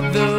got the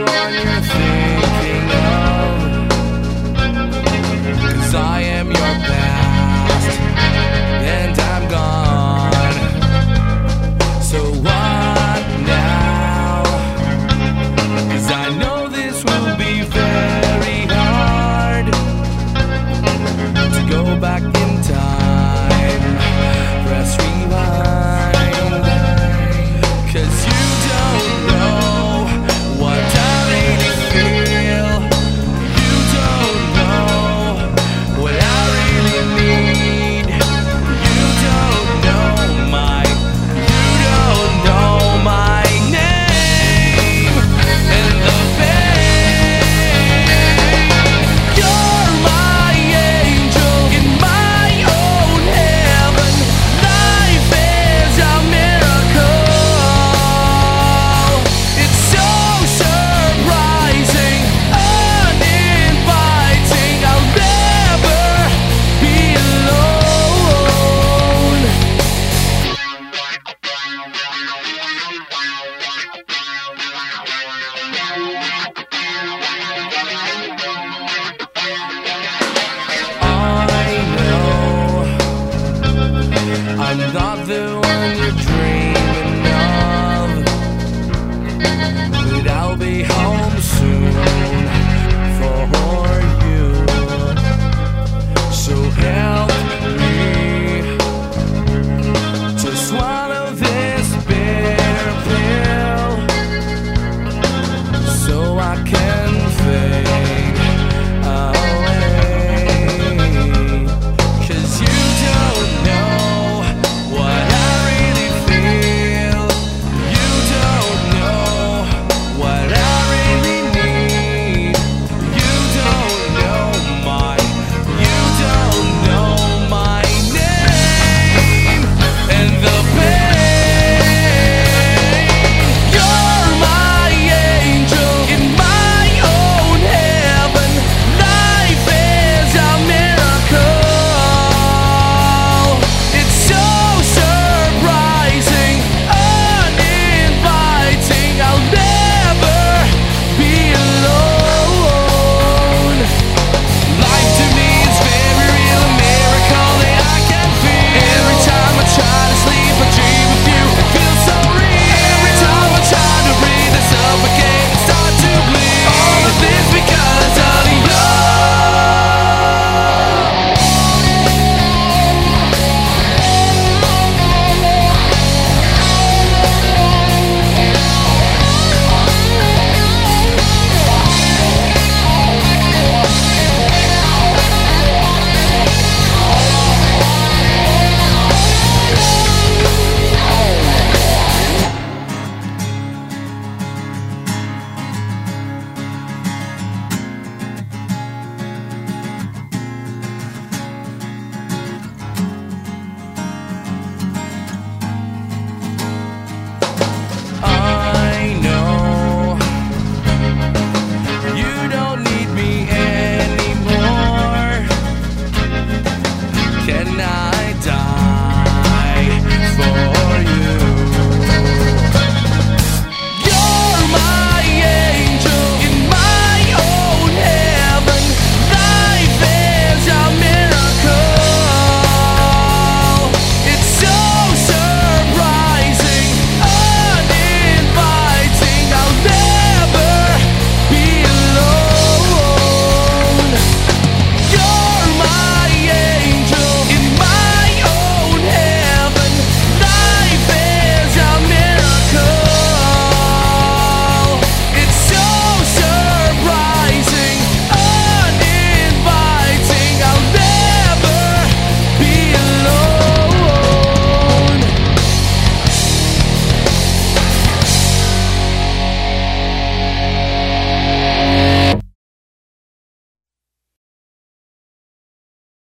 the one you're dreaming of. But I'll be home soon for